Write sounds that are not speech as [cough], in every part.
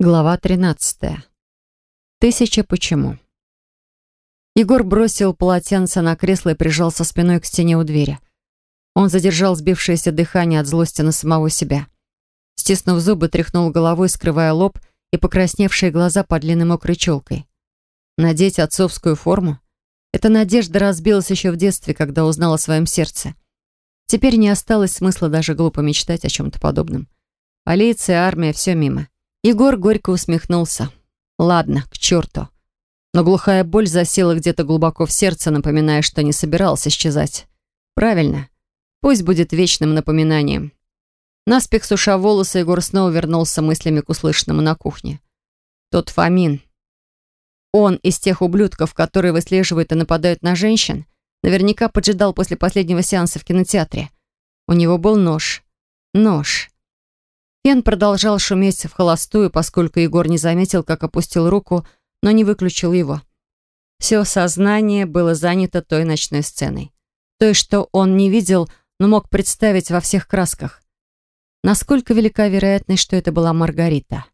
Глава 13. Тысяча почему. Егор бросил полотенце на кресло и прижался спиной к стене у двери. Он задержал сбившееся дыхание от злости на самого себя. Стиснув зубы, тряхнул головой, скрывая лоб и покрасневшие глаза под длинной мокрой челкой. Надеть отцовскую форму? Эта надежда разбилась еще в детстве, когда узнал о своем сердце. Теперь не осталось смысла даже глупо мечтать о чем-то подобном. Полиция, армия, все мимо. Егор горько усмехнулся. Ладно, к черту. Но глухая боль засела где-то глубоко в сердце, напоминая, что не собирался исчезать. Правильно. Пусть будет вечным напоминанием. Наспех суша волосы, Егор снова вернулся мыслями к услышанному на кухне. Тот Фомин. Он из тех ублюдков, которые выслеживают и нападают на женщин, наверняка поджидал после последнего сеанса в кинотеатре. У него был нож. Нож. Фен продолжал шуметь в холостую, поскольку Егор не заметил, как опустил руку, но не выключил его. Все сознание было занято той ночной сценой. Той, что он не видел, но мог представить во всех красках. Насколько велика вероятность, что это была Маргарита?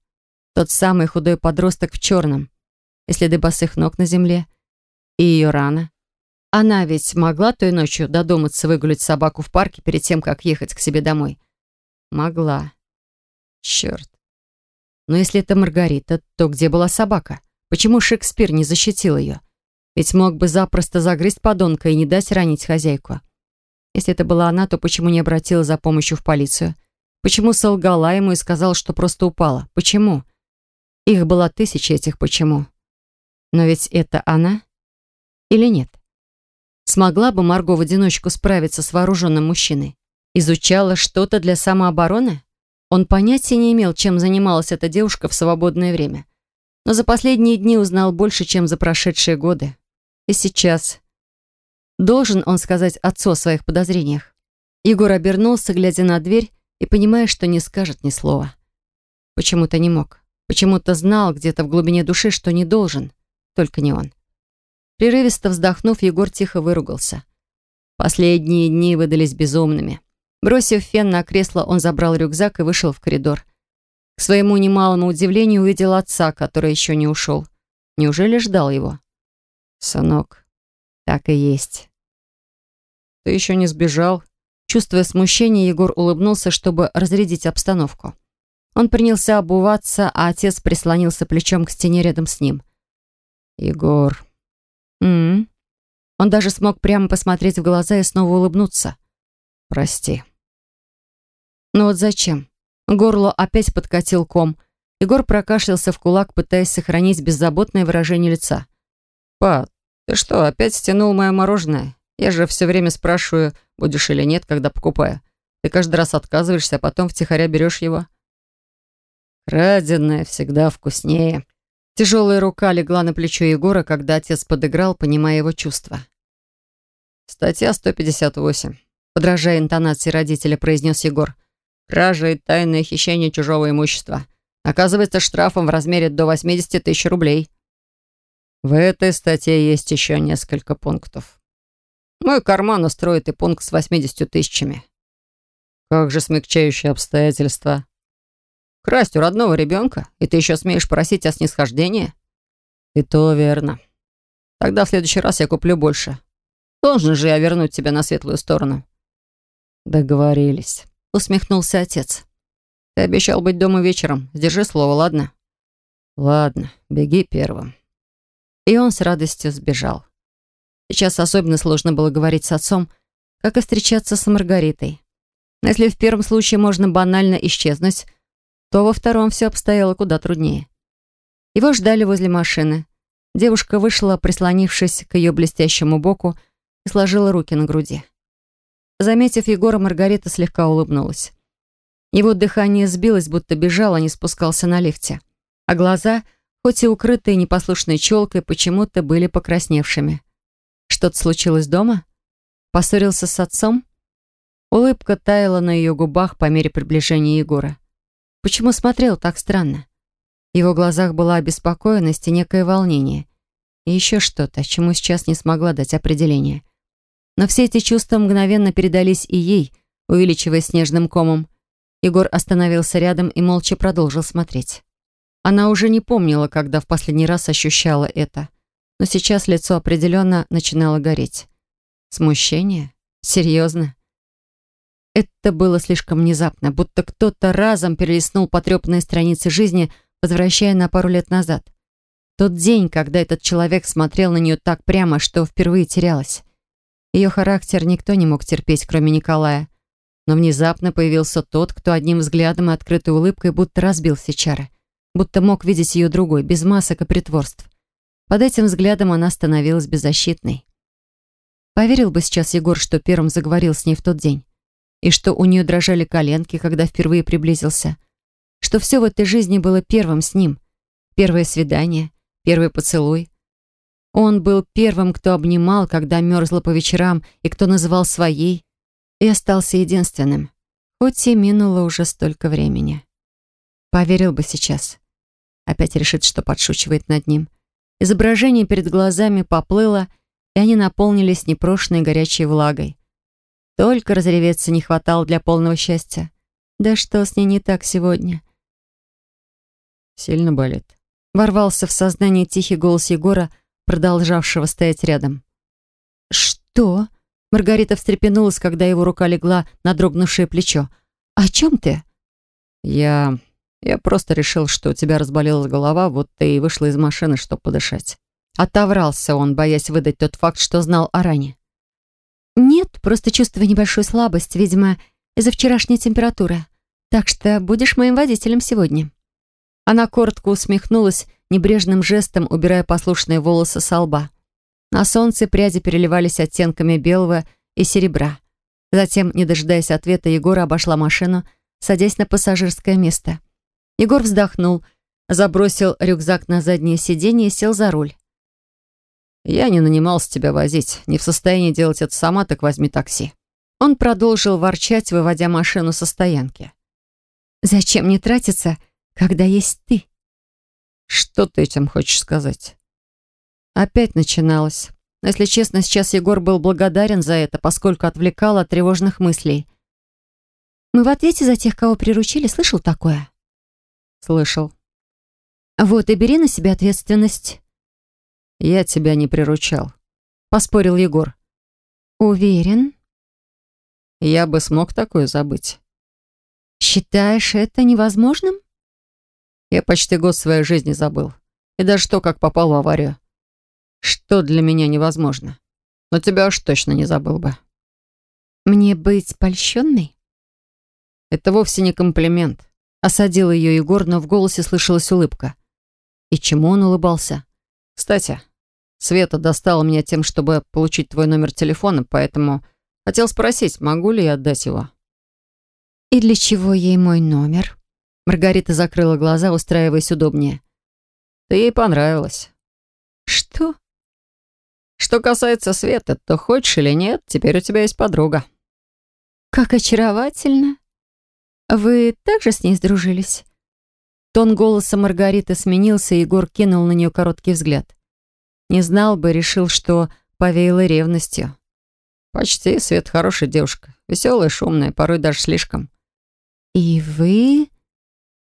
Тот самый худой подросток в черном, и следы босых ног на земле, и ее рана. Она ведь могла той ночью додуматься выгулять собаку в парке перед тем, как ехать к себе домой? Могла. Черт. Но если это Маргарита, то где была собака? Почему Шекспир не защитил ее? Ведь мог бы запросто загрызть подонка и не дать ранить хозяйку. Если это была она, то почему не обратила за помощью в полицию? Почему солгала ему и сказала, что просто упала? Почему? Их было тысячи этих «почему». Но ведь это она? Или нет? Смогла бы Марго в одиночку справиться с вооруженным мужчиной? Изучала что-то для самообороны? Он понятия не имел, чем занималась эта девушка в свободное время. Но за последние дни узнал больше, чем за прошедшие годы. И сейчас... Должен он сказать отцу о своих подозрениях. Егор обернулся, глядя на дверь, и понимая, что не скажет ни слова. Почему-то не мог. Почему-то знал где-то в глубине души, что не должен. Только не он. Прерывисто вздохнув, Егор тихо выругался. Последние дни выдались безумными. Бросив фен на кресло, он забрал рюкзак и вышел в коридор. К своему немалому удивлению увидел отца, который еще не ушел. Неужели ждал его? «Сынок, так и есть». «Ты еще не сбежал?» Чувствуя смущение, Егор улыбнулся, чтобы разрядить обстановку. Он принялся обуваться, а отец прислонился плечом к стене рядом с ним. «Егор...» М -м -м. Он даже смог прямо посмотреть в глаза и снова улыбнуться. «Прости». Но вот зачем? Горло опять подкатил ком. Егор прокашлялся в кулак, пытаясь сохранить беззаботное выражение лица. «Па, ты что, опять стянул мое мороженое? Я же все время спрашиваю, будешь или нет, когда покупаю. Ты каждый раз отказываешься, а потом втихаря берешь его». «Краденое всегда вкуснее». Тяжелая рука легла на плечо Егора, когда отец подыграл, понимая его чувства. «Статья 158», подражая интонации родителя, произнес Егор. Кража и тайное хищение чужого имущества. Оказывается штрафом в размере до 80 тысяч рублей. В этой статье есть еще несколько пунктов. Мой карман устроит и пункт с 80 тысячами. Как же смягчающие обстоятельства. Красть у родного ребенка, и ты еще смеешь просить о снисхождении? И то верно. Тогда в следующий раз я куплю больше. Должен же я вернуть тебя на светлую сторону. Договорились усмехнулся отец. «Ты обещал быть дома вечером. Сдержи слово, ладно?» «Ладно, беги первым». И он с радостью сбежал. Сейчас особенно сложно было говорить с отцом, как и встречаться с Маргаритой. Но если в первом случае можно банально исчезнуть, то во втором все обстояло куда труднее. Его ждали возле машины. Девушка вышла, прислонившись к ее блестящему боку, и сложила руки на груди. Заметив Егора, Маргарита слегка улыбнулась. Его дыхание сбилось, будто бежал, а не спускался на лифте. А глаза, хоть и укрытые непослушной челкой, почему-то были покрасневшими. Что-то случилось дома? Поссорился с отцом? Улыбка таяла на ее губах по мере приближения Егора. Почему смотрел так странно? В его глазах была обеспокоенность и некое волнение. И еще что-то, чему сейчас не смогла дать определение. Но все эти чувства мгновенно передались и ей, увеличиваясь снежным комом. Егор остановился рядом и молча продолжил смотреть. Она уже не помнила, когда в последний раз ощущала это. Но сейчас лицо определенно начинало гореть. Смущение? Серьезно? Это было слишком внезапно, будто кто-то разом перелистнул потрепанные страницы жизни, возвращая на пару лет назад. Тот день, когда этот человек смотрел на нее так прямо, что впервые терялась. Ее характер никто не мог терпеть, кроме Николая. Но внезапно появился тот, кто одним взглядом и открытой улыбкой будто разбил все чары. Будто мог видеть ее другой, без масок и притворств. Под этим взглядом она становилась беззащитной. Поверил бы сейчас Егор, что первым заговорил с ней в тот день. И что у нее дрожали коленки, когда впервые приблизился. Что все в этой жизни было первым с ним. Первое свидание, первый поцелуй. Он был первым, кто обнимал, когда мерзла по вечерам, и кто называл своей, и остался единственным. Хоть и минуло уже столько времени. Поверил бы сейчас. Опять решит, что подшучивает над ним. Изображение перед глазами поплыло, и они наполнились непрошенной горячей влагой. Только разреветься не хватало для полного счастья. Да что с ней не так сегодня? Сильно болит. Ворвался в сознание тихий голос Егора, продолжавшего стоять рядом. «Что?» Маргарита встрепенулась, когда его рука легла на дрогнувшее плечо. «О чем ты?» «Я... я просто решил, что у тебя разболелась голова, вот ты и вышла из машины, чтобы подышать». Отоврался он, боясь выдать тот факт, что знал о ране. «Нет, просто чувствую небольшую слабость, видимо, из-за вчерашней температуры. Так что будешь моим водителем сегодня». Она коротко усмехнулась, небрежным жестом убирая послушные волосы со лба. На солнце пряди переливались оттенками белого и серебра. Затем, не дожидаясь ответа, Егор обошла машину, садясь на пассажирское место. Егор вздохнул, забросил рюкзак на заднее сиденье и сел за руль. «Я не нанимался тебя возить. Не в состоянии делать это сама, так возьми такси». Он продолжил ворчать, выводя машину со стоянки. «Зачем мне тратиться, когда есть ты?» «Что ты этим хочешь сказать?» Опять начиналось. Но, если честно, сейчас Егор был благодарен за это, поскольку отвлекал от тревожных мыслей. «Мы в ответе за тех, кого приручили. Слышал такое?» «Слышал». «Вот и бери на себя ответственность». «Я тебя не приручал», — поспорил Егор. «Уверен?» «Я бы смог такое забыть». «Считаешь это невозможным?» «Я почти год своей жизни забыл. И даже то, как попал в аварию. Что для меня невозможно. Но тебя уж точно не забыл бы». «Мне быть польщенной?» «Это вовсе не комплимент», — осадил ее Егор, но в голосе слышалась улыбка. И чему он улыбался? «Кстати, Света достала меня тем, чтобы получить твой номер телефона, поэтому хотел спросить, могу ли я отдать его?» «И для чего ей мой номер?» Маргарита закрыла глаза, устраиваясь удобнее. «Ты ей понравилась». «Что?» «Что касается Светы, то хочешь или нет, теперь у тебя есть подруга». «Как очаровательно! Вы также с ней сдружились?» Тон голоса Маргариты сменился, и Егор кинул на нее короткий взгляд. Не знал бы, решил, что повеяло ревностью. «Почти. Свет хорошая девушка. Веселая, шумная, порой даже слишком». «И вы...»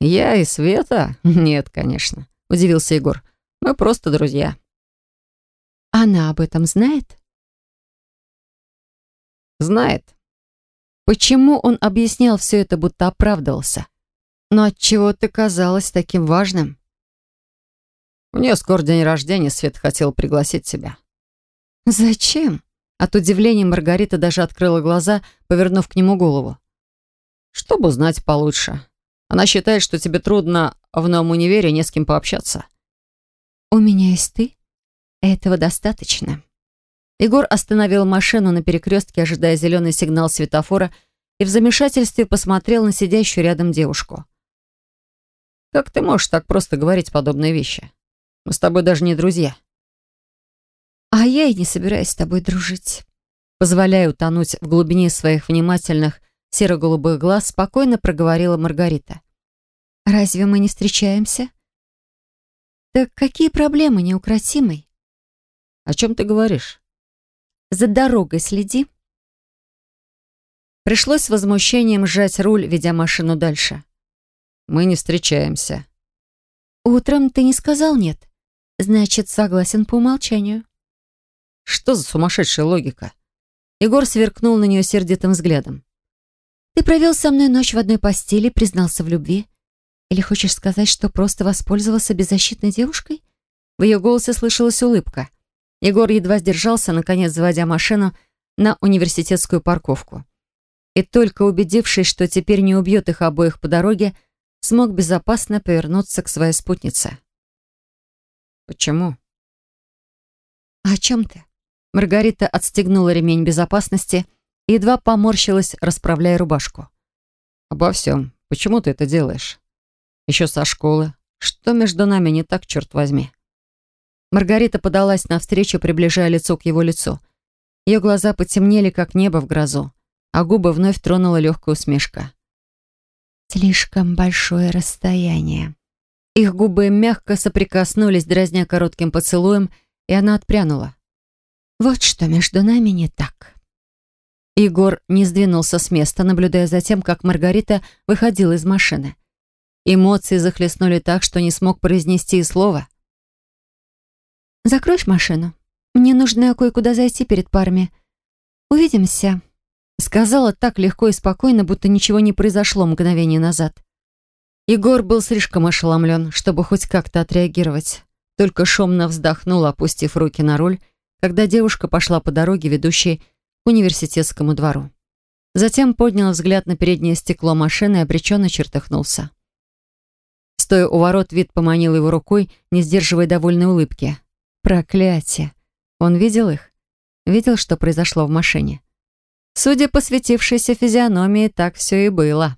«Я и Света? [laughs] Нет, конечно», — удивился Егор. «Мы просто друзья». «Она об этом знает?» «Знает». Почему он объяснял все это, будто оправдывался? Но отчего ты казалась таким важным? У нее скоро день рождения, Свет хотел пригласить тебя. Зачем? От удивления Маргарита даже открыла глаза, повернув к нему голову. Чтобы узнать получше. Она считает, что тебе трудно в новом универе не с кем пообщаться. У меня есть ты. Этого достаточно. Егор остановил машину на перекрестке, ожидая зеленый сигнал светофора, и в замешательстве посмотрел на сидящую рядом девушку. Как ты можешь так просто говорить подобные вещи? Мы с тобой даже не друзья. А я и не собираюсь с тобой дружить. Позволяя утонуть в глубине своих внимательных серо-голубых глаз, спокойно проговорила Маргарита. Разве мы не встречаемся? Так какие проблемы, неукротимой? О чем ты говоришь? За дорогой следи. Пришлось с возмущением сжать руль, ведя машину дальше. Мы не встречаемся. Утром ты не сказал «нет». Значит, согласен по умолчанию. Что за сумасшедшая логика? Егор сверкнул на нее сердитым взглядом. Ты провел со мной ночь в одной постели, признался в любви. Или хочешь сказать, что просто воспользовался беззащитной девушкой? В ее голосе слышалась улыбка. Егор едва сдержался, наконец заводя машину на университетскую парковку. И только убедившись, что теперь не убьет их обоих по дороге, смог безопасно повернуться к своей спутнице. «Почему?» «А «О чем ты?» Маргарита отстегнула ремень безопасности едва поморщилась, расправляя рубашку. «Обо всем. Почему ты это делаешь? Еще со школы. Что между нами не так, черт возьми?» Маргарита подалась навстречу, приближая лицо к его лицу. Ее глаза потемнели, как небо в грозу, а губы вновь тронула легкая усмешка. «Слишком большое расстояние». Их губы мягко соприкоснулись, дразня коротким поцелуем, и она отпрянула. Вот что между нами не так. Егор не сдвинулся с места, наблюдая за тем, как Маргарита выходила из машины. Эмоции захлестнули так, что не смог произнести и слова. «Закроешь машину? Мне нужно кое-куда зайти перед парами. Увидимся», — сказала так легко и спокойно, будто ничего не произошло мгновение назад. Егор был слишком ошеломлен, чтобы хоть как-то отреагировать. Только шумно вздохнул, опустив руки на руль, когда девушка пошла по дороге, ведущей к университетскому двору. Затем поднял взгляд на переднее стекло машины и обреченно чертыхнулся. Стоя у ворот, вид поманил его рукой, не сдерживая довольной улыбки. Проклятие! Он видел их? Видел, что произошло в машине? Судя по светившейся физиономии, так все и было.